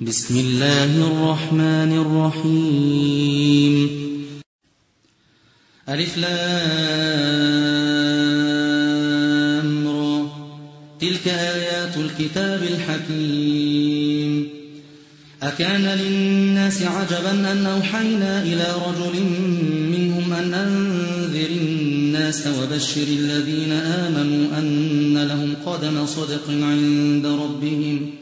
بسم الله الرحمن الرحيم. ألف لام را. تلك آيات الكتاب الحكيم. أكان للناس عجبا أن أوحينا إلى رجل منهم أن أنذر الناس وبشر الذين آمنوا أن لهم قدم صدق عند ربهم.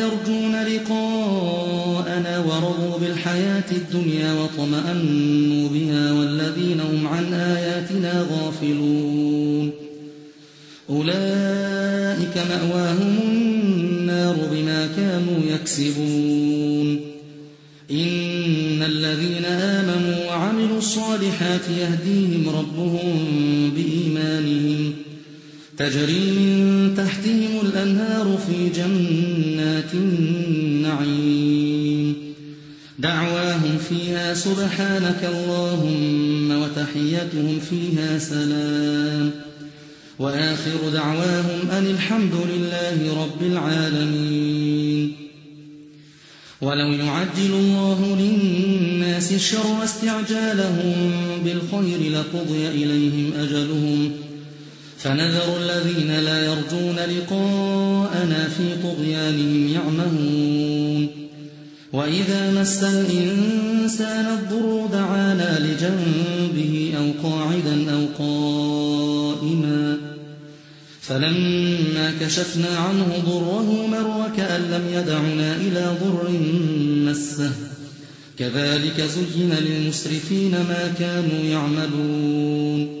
ورضوا بالحياة الدنيا وطمأنوا بها والذين هم عن آياتنا غافلون. أولئك مأواهم النار بما كانوا يكسبون. إن الذين آمنوا وعملوا الصالحات يهديهم ربهم بإيمانهم. تجري من تحتهم الأنهار في جنات النعيم. دعواهم فيها سبحانك اللهم وتحيتهم فيها سلام. وآخر دعواهم أن الحمد لله رب العالمين. ولو يعجل الله للناس الشر استعجالهم بالخير لقضي إليهم أجلهم. فنذر الذين لا يرجون لقاءنا في طغيانهم يعمهون. وإذا مس الإنسان الضر دعانا لجنبه أو قاعدا أو قائما فلما كشفنا عنه ضره مر كأن لم يدعنا إلى ضر مسه. كذلك زين للمسرفين ما كانوا يعملون.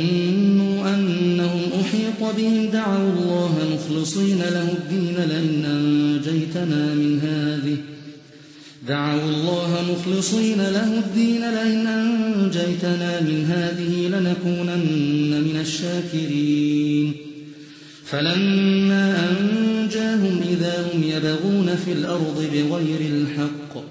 بهم دعوا الله مخلصين له الدين لئن أنجيتنا من هذه. دعوا الله مخلصين له الدين لئن أنجيتنا من هذه لنكونن من الشاكرين. فلما أنجاهم إذا هم يبغون في الأرض بغير الحق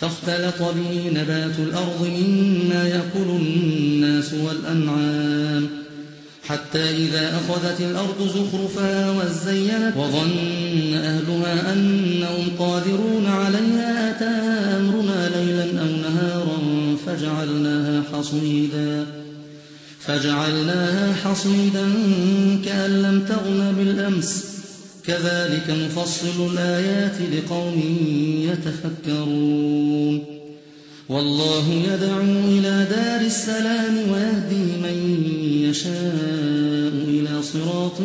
فاختلط به نبات الأرض مما يأكل الناس والأنعام. حتى إذا أخذت الأرض زخرفها وزينت وظن أهلها أنهم قادرون عليها أتاها أمرنا ليلا أو نهارا فجعلناها حصيدا. فجعلناها حصيدا كأن لم تغن بالأمس. كذلك نفصل الآيات لقوم يتفكرون. والله يدعو إلى دار السلام ويهدي من يشاء إلى صراط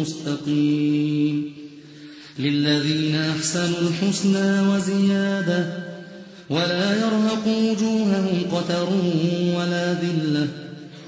مستقيم. للذين أحسنوا الحسنى وزيادة ولا يرهق وجوههم قتر ولا ذلة.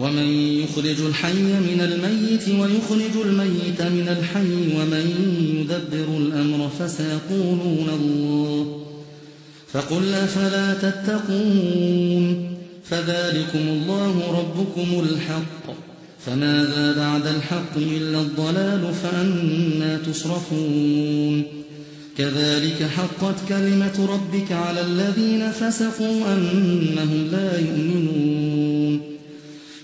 ومن يخرج الحي من الميت ويخرج الميت من الحي ومن يدبر الأمر فسيقولون الله فقل أفلا تتقون فذلكم الله ربكم الحق فماذا بعد الحق إلا الضلال فأنا تصرفون كذلك حقت كلمة ربك على الذين فسقوا أنهم لا يؤمنون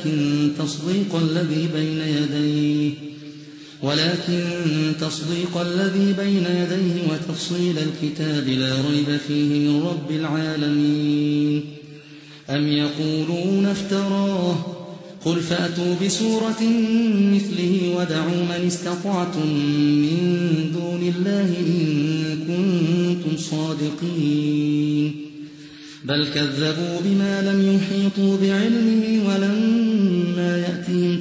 ولكن تصديق الذي بين يديه ولكن تصديق الذي بين يديه وتفصيل الكتاب لا ريب فيه من رب العالمين. أم يقولون افتراه؟ قل فأتوا بسورة مثله ودعوا من استطعتم من دون الله إن كنتم صادقين. بل كذبوا بما لم يحيطوا بعلمه يأتهم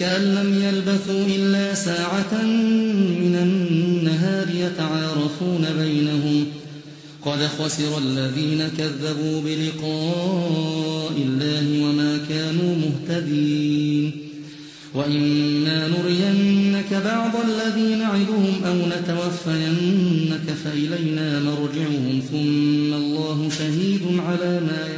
كأن لم يلبثوا إلا ساعة من النهار يتعارفون بينهم. قد خسر الذين كذبوا بلقاء الله وما كانوا مهتدين. وإما نرينك بعض الذي نعدهم أو نتوفينك فإلينا مرجعهم. ثم الله شهيد على ما يفعلون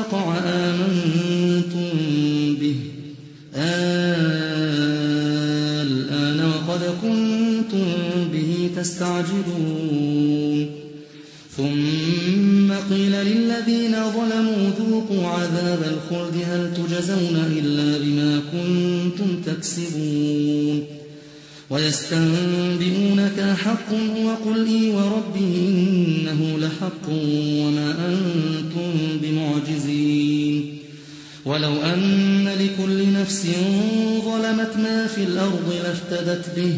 تستعجلون ثم قيل للذين ظلموا ذوقوا عذاب الخلد هل تجزون إلا بما كنتم تكسبون؟ ويستنبئونك حق وقل إي وربي إنه لحق وما أنتم بمعجزين. ولو أن لكل نفس ظلمت ما في الأرض لافتدت به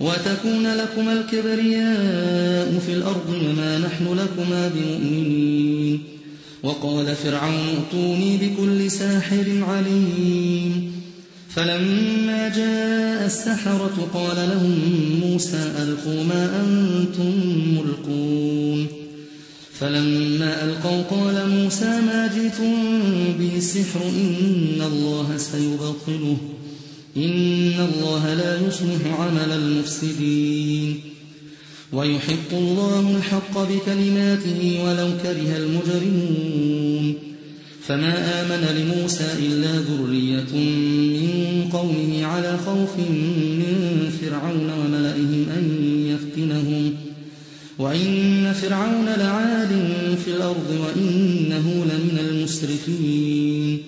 وتكون لكم الكبرياء في الأرض وما نحن لكما بمؤمنين. وقال فرعون ائتوني بكل ساحر عليم. فلما جاء السحرة قال لهم موسى ألقوا ما أنتم ملقون. فلما ألقوا قال موسى ما جئتم به السحر إن الله سيبطله. إن الله لا يصلح عمل المفسدين ويحق الله الحق بكلماته ولو كره المجرمون فما آمن لموسى إلا ذرية من قومه على خوف من فرعون وملئهم أن يفتنهم وإن فرعون لعال في الأرض وإنه لمن المسرفين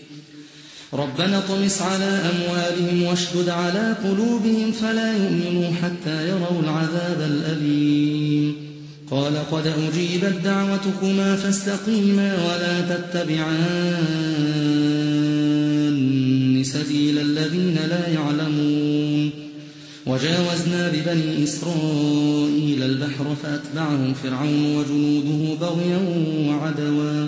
ربنا طمس على أموالهم واشدد على قلوبهم فلا يؤمنوا حتى يروا العذاب الأليم. قال قد أجيبت دعوتكما فاستقيما ولا تتبعان سبيل الذين لا يعلمون. وجاوزنا ببني إسرائيل البحر فأتبعهم فرعون وجنوده بغيا وعدوا.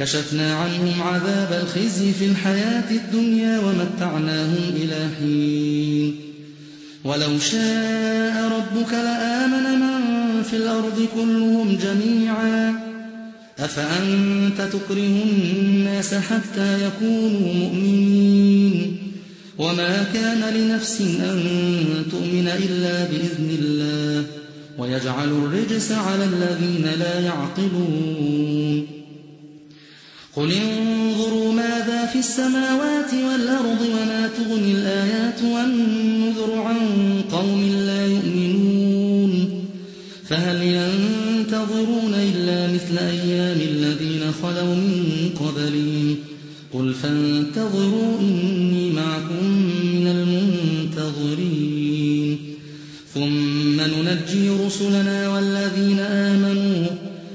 كشفنا عنهم عذاب الخزي في الحياة الدنيا ومتعناهم إلى حين. ولو شاء ربك لآمن من في الأرض كلهم جميعا. أفأنت تكره الناس حتى يكونوا مؤمنين؟ وما كان لنفس أن تؤمن إلا بإذن الله. ويجعل الرجس على الذين لا يعقلون. قل انظروا ماذا في السماوات والأرض وما تغني الآيات والنذر عن قوم لا يؤمنون فهل ينتظرون إلا مثل أيام الذين خلوا من قبلهم قل فانتظروا إني معكم من المنتظرين ثم ننجي رسلنا والذين آمنوا